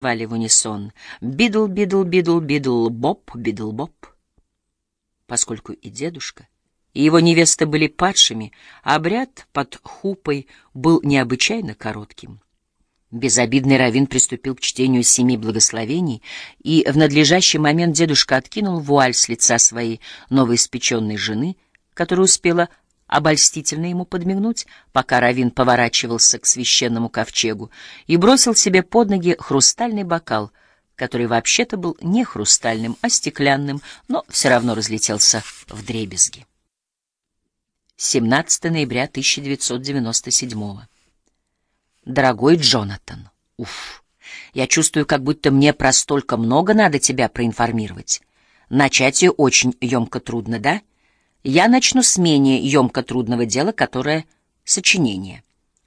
Вали в унисон «Бидл, бидл, бидл, бидл, боб, бидл, боб». Поскольку и дедушка, и его невеста были падшими, обряд под хупой был необычайно коротким. Безобидный раввин приступил к чтению семи благословений, и в надлежащий момент дедушка откинул вуаль с лица своей новоиспеченной жены, которая успела обольстительно ему подмигнуть, пока раввин поворачивался к священному ковчегу, и бросил себе под ноги хрустальный бокал, который вообще-то был не хрустальным, а стеклянным, но все равно разлетелся в дребезги. 17 ноября 1997 Дорогой Джонатан, уф, я чувствую, как будто мне про столько много надо тебя проинформировать. Начать ее очень емко трудно, да? — я начну с менее емко трудного дела, которое — сочинение.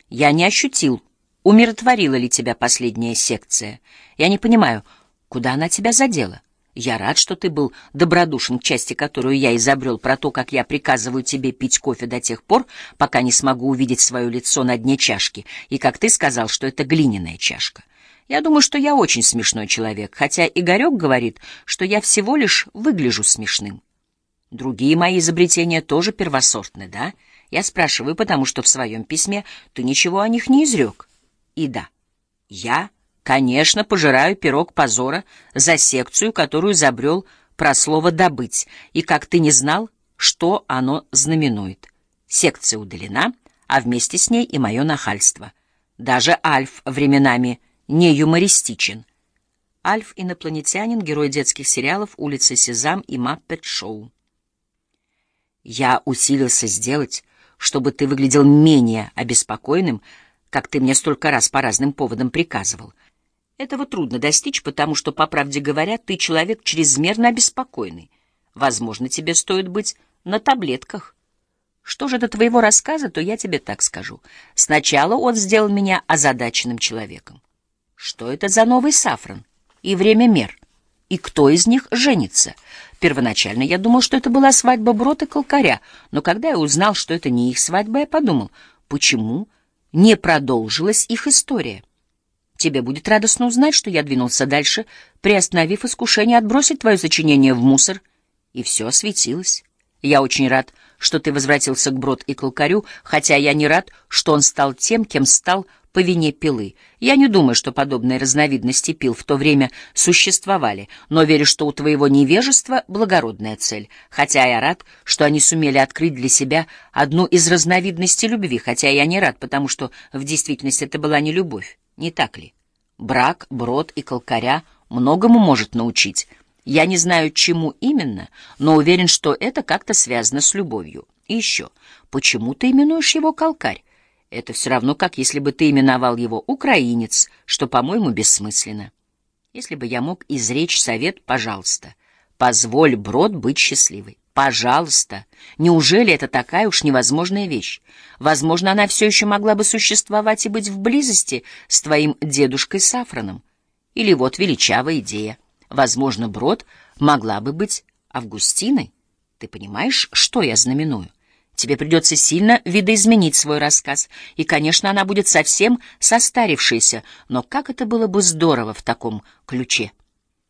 Я не ощутил, умиротворила ли тебя последняя секция. Я не понимаю, куда она тебя задела. Я рад, что ты был добродушен к части, которую я изобрел, про то, как я приказываю тебе пить кофе до тех пор, пока не смогу увидеть свое лицо на дне чашки, и как ты сказал, что это глиняная чашка. Я думаю, что я очень смешной человек, хотя Игорек говорит, что я всего лишь выгляжу смешным. Другие мои изобретения тоже первосортны, да? Я спрашиваю, потому что в своем письме ты ничего о них не изрек. И да, я, конечно, пожираю пирог позора за секцию, которую забрел про слово «добыть», и как ты не знал, что оно знаменует. Секция удалена, а вместе с ней и мое нахальство. Даже Альф временами не юмористичен. Альф — инопланетянин, герой детских сериалов «Улица Сезам» и «Маппет-шоу». Я усилился сделать, чтобы ты выглядел менее обеспокоенным, как ты мне столько раз по разным поводам приказывал. Этого трудно достичь, потому что, по правде говоря, ты человек чрезмерно обеспокоенный. Возможно, тебе стоит быть на таблетках. Что же до твоего рассказа, то я тебе так скажу. Сначала он сделал меня озадаченным человеком. Что это за новый сафран? И время мер? И кто из них женится? Первоначально я думал, что это была свадьба Брод и Колкаря, но когда я узнал, что это не их свадьба, я подумал, почему не продолжилась их история? Тебе будет радостно узнать, что я двинулся дальше, приостановив искушение отбросить твое сочинение в мусор, и все осветилось. Я очень рад, что ты возвратился к Брод и Колкарю, хотя я не рад, что он стал тем, кем стал по вине пилы. Я не думаю, что подобные разновидности пил в то время существовали, но верю, что у твоего невежества благородная цель, хотя я рад, что они сумели открыть для себя одну из разновидностей любви, хотя я не рад, потому что в действительности это была не любовь, не так ли? Брак, брод и колкаря многому может научить. Я не знаю, чему именно, но уверен, что это как-то связано с любовью. И еще, почему ты именуешь его колкарь? Это все равно, как если бы ты именовал его украинец, что, по-моему, бессмысленно. Если бы я мог изречь совет, пожалуйста, позволь Брод быть счастливой. Пожалуйста. Неужели это такая уж невозможная вещь? Возможно, она все еще могла бы существовать и быть в близости с твоим дедушкой Сафраном. Или вот величавая идея. Возможно, Брод могла бы быть Августиной. Ты понимаешь, что я знаменую? Тебе придется сильно видоизменить свой рассказ, и, конечно, она будет совсем состарившаяся, но как это было бы здорово в таком ключе.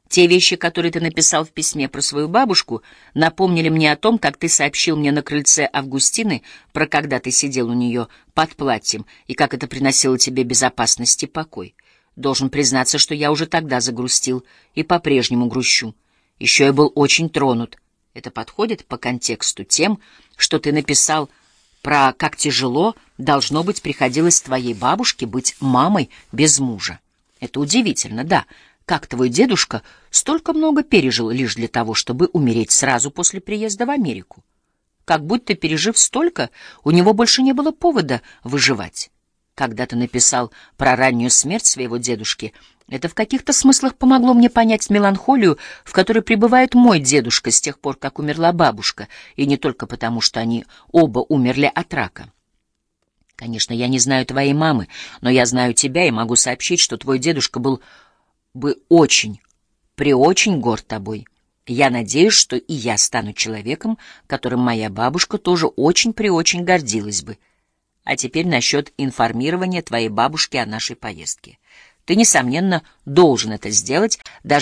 Те вещи, которые ты написал в письме про свою бабушку, напомнили мне о том, как ты сообщил мне на крыльце Августины, про когда ты сидел у нее под платьем, и как это приносило тебе безопасность и покой. Должен признаться, что я уже тогда загрустил и по-прежнему грущу. Еще я был очень тронут, это подходит по контексту тем, что ты написал про как тяжело, должно быть, приходилось твоей бабушке быть мамой без мужа. Это удивительно, да, как твой дедушка столько много пережил лишь для того, чтобы умереть сразу после приезда в Америку. Как будто, пережив столько, у него больше не было повода выживать. Когда ты написал про раннюю смерть своего дедушки, это в каких-то смыслах помогло мне понять меланхолию, в которой пребывает мой дедушка с тех пор, как умерла бабушка, и не только потому, что они оба умерли от рака. Конечно, я не знаю твоей мамы, но я знаю тебя и могу сообщить, что твой дедушка был бы очень, преочень горд тобой. Я надеюсь, что и я стану человеком, которым моя бабушка тоже очень-преочень гордилась бы. А теперь насчет информирования твоей бабушки о нашей поездке. Ты, несомненно, должен это сделать, даже